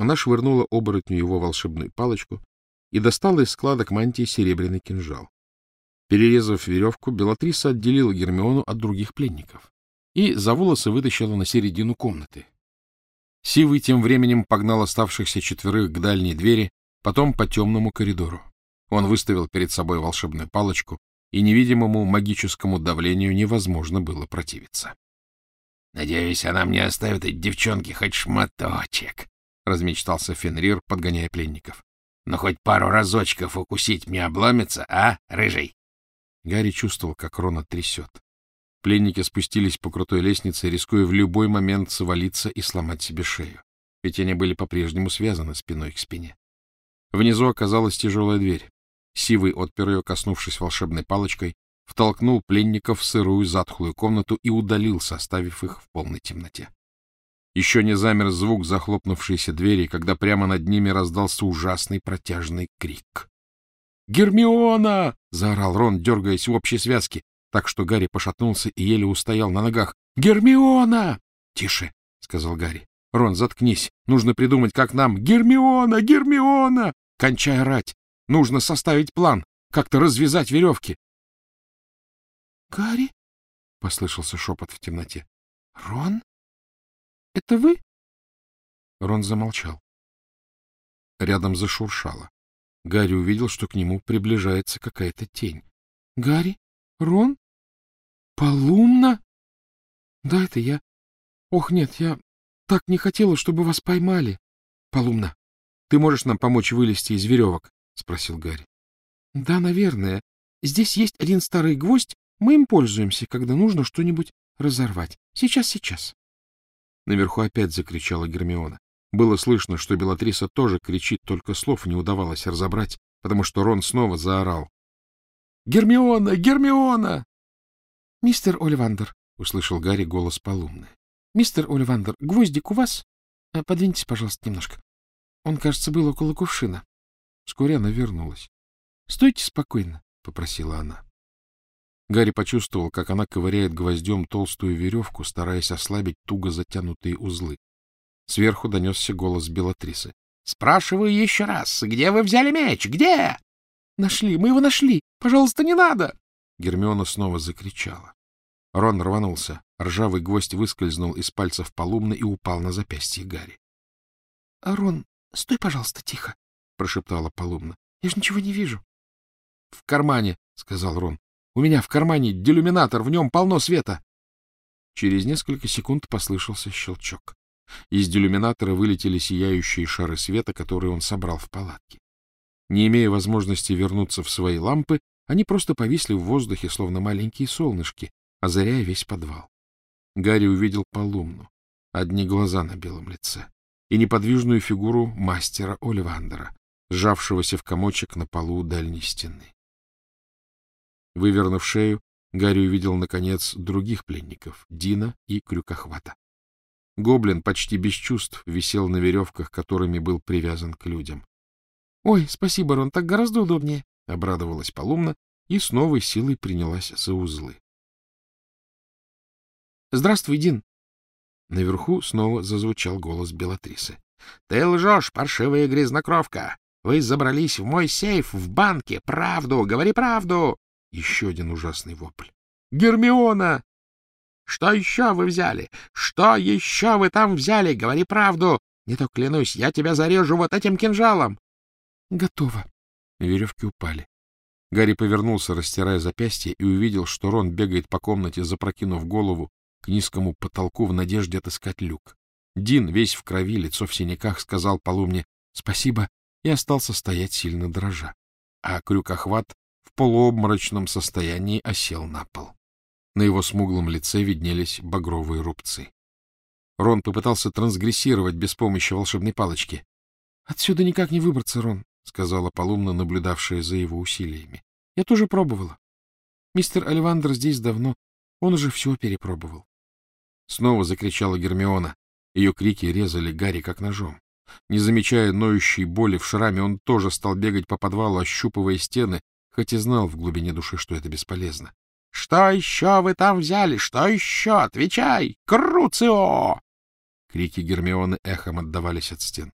Она швырнула оборотню его волшебную палочку и достала из складок мантии серебряный кинжал. Перерезав веревку, Белатриса отделила Гермиону от других пленников и за волосы вытащила на середину комнаты. Сивый тем временем погнал оставшихся четверых к дальней двери, потом по темному коридору. Он выставил перед собой волшебную палочку, и невидимому магическому давлению невозможно было противиться. — Надеюсь, она мне оставит эти девчонки хоть шматочек, — размечтался Фенрир, подгоняя пленников. — Но хоть пару разочков укусить мне обломится, а, рыжий? Гарри чувствовал, как Рона трясет. Пленники спустились по крутой лестнице, рискуя в любой момент свалиться и сломать себе шею. Ведь они были по-прежнему связаны спиной к спине. Внизу оказалась тяжелая дверь. Сивый отпер ее, коснувшись волшебной палочкой, втолкнул пленников в сырую затхлую комнату и удалился, оставив их в полной темноте. Еще не замер звук захлопнувшейся двери, когда прямо над ними раздался ужасный протяжный крик. «Гермиона!» — заорал Рон, дергаясь в общей связке, так что Гарри пошатнулся и еле устоял на ногах. «Гермиона!» «Тише!» — сказал Гарри. «Рон, заткнись. Нужно придумать, как нам...» «Гермиона! Гермиона!» «Кончай орать! Нужно составить план, как-то развязать веревки!» «Гарри?» — послышался шепот в темноте. «Рон? Это вы?» Рон замолчал. Рядом зашуршало. Гарри увидел, что к нему приближается какая-то тень. — Гарри? Рон? Полумна? — Да, это я. Ох, нет, я так не хотела, чтобы вас поймали. — Полумна, ты можешь нам помочь вылезти из веревок? — спросил Гарри. — Да, наверное. Здесь есть один старый гвоздь, мы им пользуемся, когда нужно что-нибудь разорвать. Сейчас, сейчас. Наверху опять закричала Гермиона. Было слышно, что Белатриса тоже кричит, только слов не удавалось разобрать, потому что Рон снова заорал. «Гермиона! Гермиона!» «Мистер Оливандер!» — услышал Гарри голос Полумны. «Мистер Оливандер, гвоздик у вас? А, подвиньтесь, пожалуйста, немножко. Он, кажется, был около кувшина». Вскоре она вернулась. «Стойте спокойно», — попросила она. Гарри почувствовал, как она ковыряет гвоздем толстую веревку, стараясь ослабить туго затянутые узлы. Сверху донесся голос Белатрисы. — Спрашиваю еще раз, где вы взяли меч? Где? — Нашли, мы его нашли. Пожалуйста, не надо! Гермиона снова закричала. Рон рванулся. Ржавый гвоздь выскользнул из пальцев Полумны и упал на запястье Гарри. — Рон, стой, пожалуйста, тихо, — прошептала Полумна. — Я же ничего не вижу. — В кармане, — сказал Рон. — У меня в кармане делюминатор, в нем полно света. Через несколько секунд послышался щелчок. Из делюминатора вылетели сияющие шары света, которые он собрал в палатке. Не имея возможности вернуться в свои лампы, они просто повисли в воздухе, словно маленькие солнышки, озаряя весь подвал. Гарри увидел Полумну, одни глаза на белом лице, и неподвижную фигуру мастера Оливандера, сжавшегося в комочек на полу дальней стены. Вывернув шею, Гарри увидел, наконец, других пленников — Дина и Крюкохвата. Гоблин почти без чувств висел на веревках, которыми был привязан к людям. — Ой, спасибо, Рон, так гораздо удобнее, — обрадовалась Полумна и с новой силой принялась за узлы. — Здравствуй, Дин! Наверху снова зазвучал голос Белатрисы. — Ты лжешь, паршивая грязнокровка! Вы забрались в мой сейф в банке! Правду! Говори правду! Еще один ужасный вопль. — Гермиона! Что еще вы взяли? Что еще вы там взяли? Говори правду. Не то клянусь, я тебя зарежу вот этим кинжалом. Готово. Веревки упали. Гарри повернулся, растирая запястье, и увидел, что Рон бегает по комнате, запрокинув голову к низкому потолку в надежде отыскать люк. Дин, весь в крови, лицо в синяках, сказал Полумне «Спасибо» и остался стоять сильно дрожа. А крюкохват полуобморочном состоянии осел на пол. На его смуглом лице виднелись багровые рубцы. Рон попытался трансгрессировать без помощи волшебной палочки. — Отсюда никак не выбраться, Рон, — сказала Полумна, наблюдавшая за его усилиями. — Я тоже пробовала. Мистер Оливандр здесь давно. Он уже все перепробовал. Снова закричала Гермиона. Ее крики резали Гарри как ножом. Не замечая ноющей боли в шраме, он тоже стал бегать по подвалу, ощупывая стены, хоть и знал в глубине души, что это бесполезно. — Что еще вы там взяли? Что еще? Отвечай! Круцио! Крики Гермионы эхом отдавались от стен.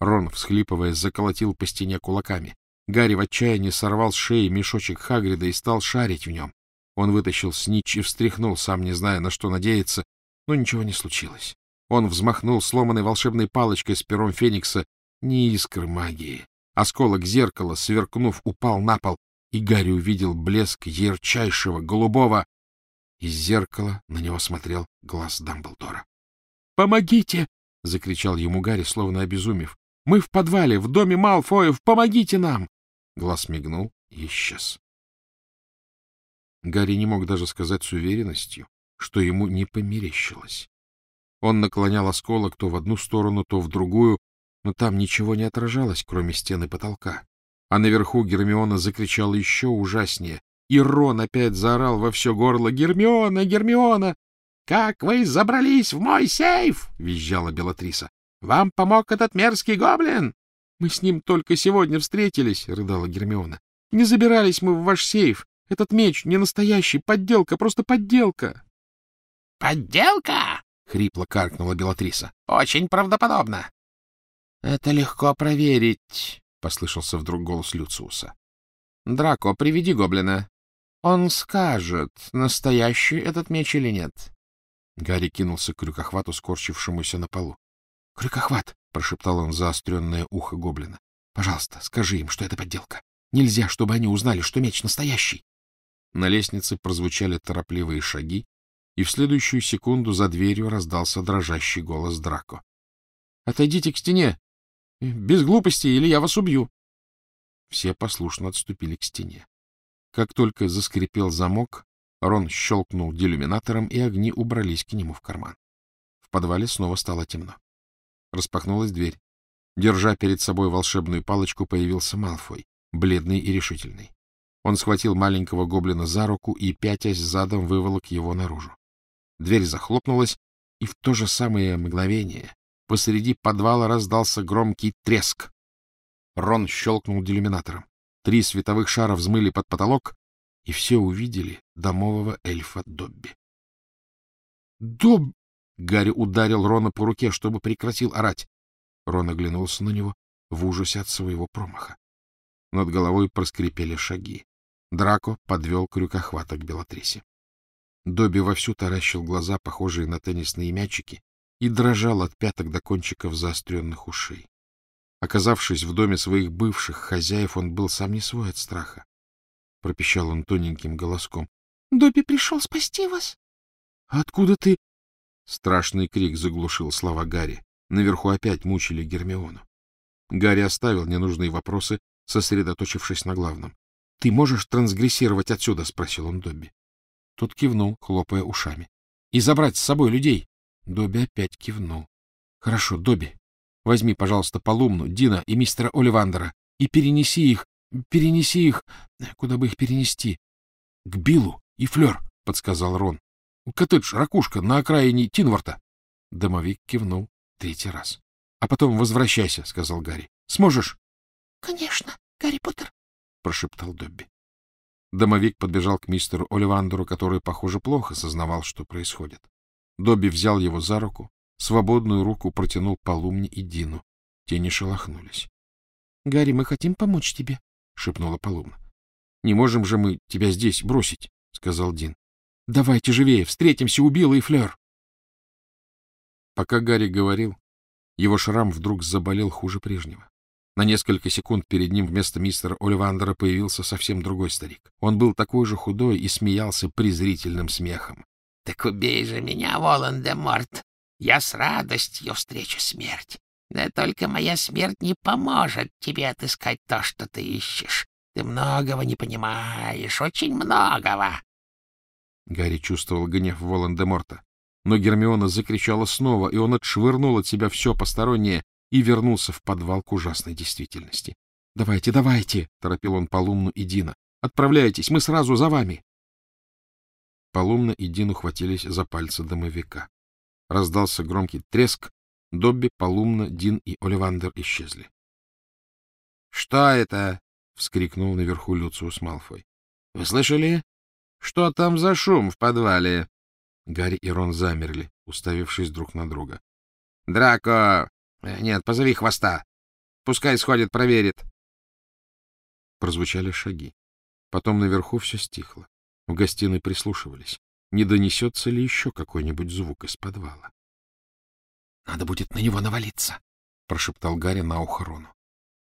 Рон, всхлипывая, заколотил по стене кулаками. Гарри в отчаянии сорвал с шеи мешочек Хагрида и стал шарить в нем. Он вытащил снич и встряхнул, сам не зная, на что надеяться, но ничего не случилось. Он взмахнул сломанной волшебной палочкой с пером Феникса. Не искры магии. Осколок зеркала, сверкнув, упал на пол, и Гарри увидел блеск ярчайшего голубого. Из зеркала на него смотрел глаз Дамблдора. «Помогите!» — закричал ему Гарри, словно обезумев. «Мы в подвале, в доме Малфоев! Помогите нам!» Глаз мигнул и исчез. Гарри не мог даже сказать с уверенностью, что ему не померещилось. Он наклонял осколок то в одну сторону, то в другую, но там ничего не отражалось, кроме стены потолка. А наверху Гермиона закричала еще ужаснее, и Рон опять заорал во все горло «Гермиона! Гермиона!» «Как вы забрались в мой сейф?» — визжала Белатриса. «Вам помог этот мерзкий гоблин?» «Мы с ним только сегодня встретились», — рыдала Гермиона. «Не забирались мы в ваш сейф. Этот меч не настоящий, подделка, просто подделка». «Подделка?» — хрипло каркнула Белатриса. «Очень правдоподобно». «Это легко проверить», — послышался вдруг голос Люциуса. «Драко, приведи гоблина. Он скажет, настоящий этот меч или нет». Гарри кинулся к крюкохвату, скорчившемуся на полу. — Крюкохват! — прошептал он заостренное ухо гоблина. — Пожалуйста, скажи им, что это подделка. Нельзя, чтобы они узнали, что меч настоящий. На лестнице прозвучали торопливые шаги, и в следующую секунду за дверью раздался дрожащий голос Драко. — Отойдите к стене! Без глупости, или я вас убью! Все послушно отступили к стене. Как только заскрипел замок, Рон щелкнул делюминатором, и огни убрались к нему в карман. В подвале снова стало темно. Распахнулась дверь. Держа перед собой волшебную палочку, появился Малфой, бледный и решительный. Он схватил маленького гоблина за руку и, пятясь задом, выволок его наружу. Дверь захлопнулась, и в то же самое мгновение посреди подвала раздался громкий треск. Рон щелкнул делюминатором. Три световых шара взмыли под потолок, и все увидели домового эльфа Добби. «Доб...» — Гарри ударил Рона по руке, чтобы прекратил орать. Рон оглянулся на него в ужасе от своего промаха. Над головой проскрипели шаги. Драко подвел крюкохвата к Белатрисе. Добби вовсю таращил глаза, похожие на теннисные мячики, и дрожал от пяток до кончиков заостренных ушей. Оказавшись в доме своих бывших хозяев, он был сам не свой от страха. — пропищал он тоненьким голоском. — Добби пришел спасти вас. — Откуда ты? Страшный крик заглушил слова Гарри. Наверху опять мучили Гермиону. Гарри оставил ненужные вопросы, сосредоточившись на главном. — Ты можешь трансгрессировать отсюда? — спросил он Добби. Тот кивнул, хлопая ушами. — И забрать с собой людей? Добби опять кивнул. — Хорошо, Добби, возьми, пожалуйста, Полумну, Дина и мистера Оливандера и перенеси их Перенеси их... Куда бы их перенести? — К Биллу и Флёр, — подсказал Рон. — Коттедж, ракушка, на окраине Тинворта. Домовик кивнул третий раз. — А потом возвращайся, — сказал Гарри. — Сможешь? — Конечно, Гарри Поттер, — прошептал Добби. Домовик подбежал к мистеру Оливандеру, который, похоже, плохо сознавал, что происходит. Добби взял его за руку, свободную руку протянул Полумне и Дину. Те не шелохнулись. — Гарри, мы хотим помочь тебе, — шепнула Полума. — Не можем же мы тебя здесь бросить, — сказал Дин. — Давайте живее, встретимся у Билла и Флёр. Пока Гарри говорил, его шрам вдруг заболел хуже прежнего. На несколько секунд перед ним вместо мистера Оливандера появился совсем другой старик. Он был такой же худой и смеялся презрительным смехом. — Так убей же меня, Волан-де-Морт! Я с радостью встречу смерть. Да только моя смерть не поможет тебе отыскать то, что ты ищешь. Ты многого не понимаешь, очень многого. Гарри чувствовал гнев Волан-де-Морта. Но Гермиона закричала снова, и он отшвырнул от себя все постороннее и вернулся в подвал к ужасной действительности. — Давайте, давайте! — торопил он Полумну и Дина. — Отправляйтесь, мы сразу за вами! Полумна и Дин ухватились за пальцы домовика. Раздался громкий треск, Добби, Полумна, Дин и Оливандер исчезли. — Что это? — вскрикнул наверху Люциус Малфой. — Вы слышали? Что там за шум в подвале? Гарри и Рон замерли, уставившись друг на друга. — Драко! Нет, позови хвоста! Пускай сходит, проверит. Прозвучали шаги. Потом наверху все стихло. В гостиной прислушивались. Не донесется ли еще какой-нибудь звук из подвала? — Надо будет на него навалиться, — прошептал Гарри на ухо Рону.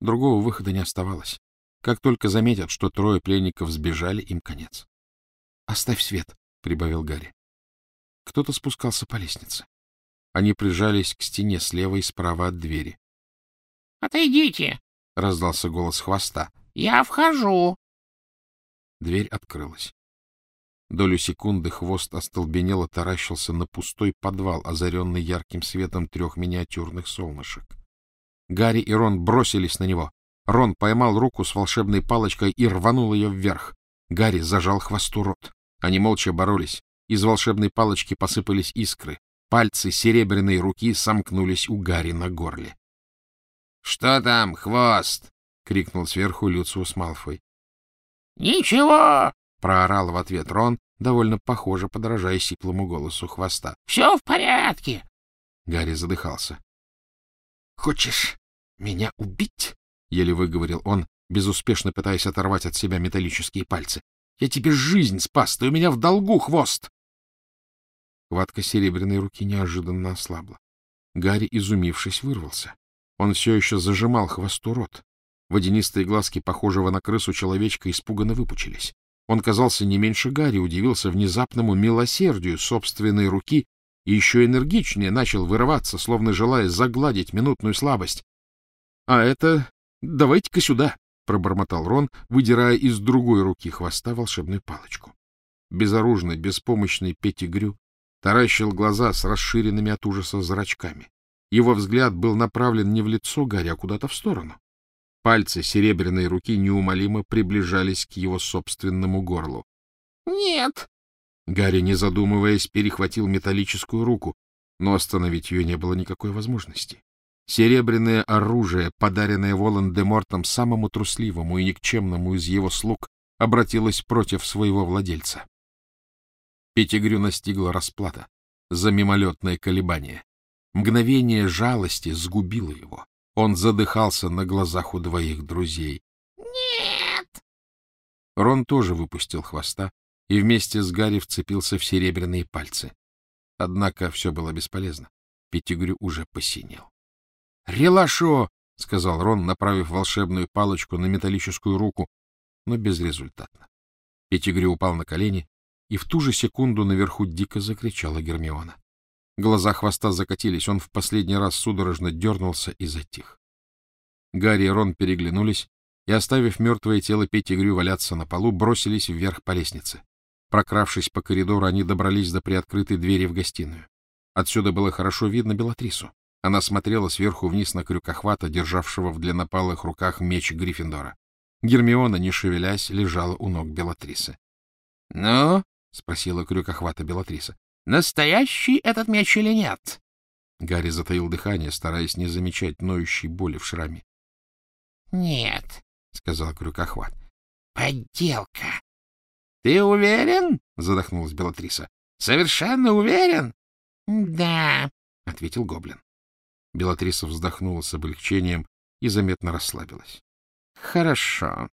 Другого выхода не оставалось. Как только заметят, что трое пленников сбежали, им конец. — Оставь свет, — прибавил Гарри. Кто-то спускался по лестнице. Они прижались к стене слева и справа от двери. — Отойдите! — раздался голос хвоста. — Я вхожу. Дверь открылась. Долю секунды хвост остолбенело таращился на пустой подвал, озаренный ярким светом трех миниатюрных солнышек. Гарри и Рон бросились на него. Рон поймал руку с волшебной палочкой и рванул ее вверх. Гарри зажал хвосту рот. Они молча боролись. Из волшебной палочки посыпались искры. Пальцы серебряной руки сомкнулись у Гарри на горле. — Что там, хвост? — крикнул сверху Люциус Малфой. — Ничего! — проорал в ответ Рон, довольно похоже, подражая сиплому голосу хвоста. — Все в порядке! Гарри задыхался. — Хочешь меня убить? — еле выговорил он, безуспешно пытаясь оторвать от себя металлические пальцы. — Я тебе жизнь спас, ты у меня в долгу, хвост! Хватка серебряной руки неожиданно ослабла. Гарри, изумившись, вырвался. Он все еще зажимал хвосту рот. Водянистые глазки, похожего на крысу человечка, испуганно выпучились. Он казался не меньше Гарри, удивился внезапному милосердию собственной руки и еще энергичнее начал вырываться, словно желая загладить минутную слабость. — А это... давайте-ка сюда! — пробормотал Рон, выдирая из другой руки хвоста волшебную палочку. Безоружный, беспомощный Петтигрю таращил глаза с расширенными от ужаса зрачками. Его взгляд был направлен не в лицо Гарри, а куда-то в сторону. Пальцы серебряной руки неумолимо приближались к его собственному горлу. «Нет!» Гарри, не задумываясь, перехватил металлическую руку, но остановить ее не было никакой возможности. Серебряное оружие, подаренное Волан-де-Мортом самому трусливому и никчемному из его слуг, обратилось против своего владельца. Пятигрю настигла расплата за мимолетное колебание. Мгновение жалости сгубило его. Он задыхался на глазах у двоих друзей. «Нет!» Рон тоже выпустил хвоста и вместе с Гарри вцепился в серебряные пальцы. Однако все было бесполезно. Пятигрю уже посинел. «Релашо!» — сказал Рон, направив волшебную палочку на металлическую руку, но безрезультатно. Пятигрю упал на колени, и в ту же секунду наверху дико закричала Гермиона. Глаза хвоста закатились, он в последний раз судорожно дернулся и затих. Гарри и Рон переглянулись и, оставив мертвое тело Петтигрю валяться на полу, бросились вверх по лестнице. Прокравшись по коридору, они добрались до приоткрытой двери в гостиную. Отсюда было хорошо видно Белатрису. Она смотрела сверху вниз на крюкохвата, державшего в длиннопалых руках меч Гриффиндора. Гермиона, не шевелясь, лежала у ног Белатрисы. — Ну? — спросила крюкохвата Белатриса. Настоящий этот меч или нет? Гарри затаил дыхание, стараясь не замечать ноющей боли в шраме. — Нет, — сказал крюкохват. — Подделка. — Ты уверен? — задохнулась Белатриса. — Совершенно уверен? — Да, — ответил гоблин. Белатриса вздохнула с облегчением и заметно расслабилась. — Хорошо.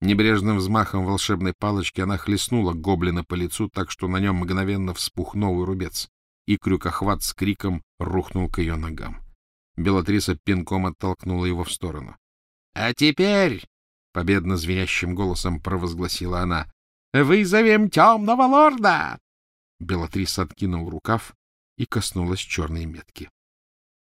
Небрежным взмахом волшебной палочки она хлестнула гоблина по лицу так, что на нем мгновенно вспух новый рубец, и крюкохват с криком рухнул к ее ногам. Белатриса пинком оттолкнула его в сторону. — А теперь, — победно звенящим голосом провозгласила она, — вызовем темного лорда! Белатриса откинул рукав и коснулась черной метки.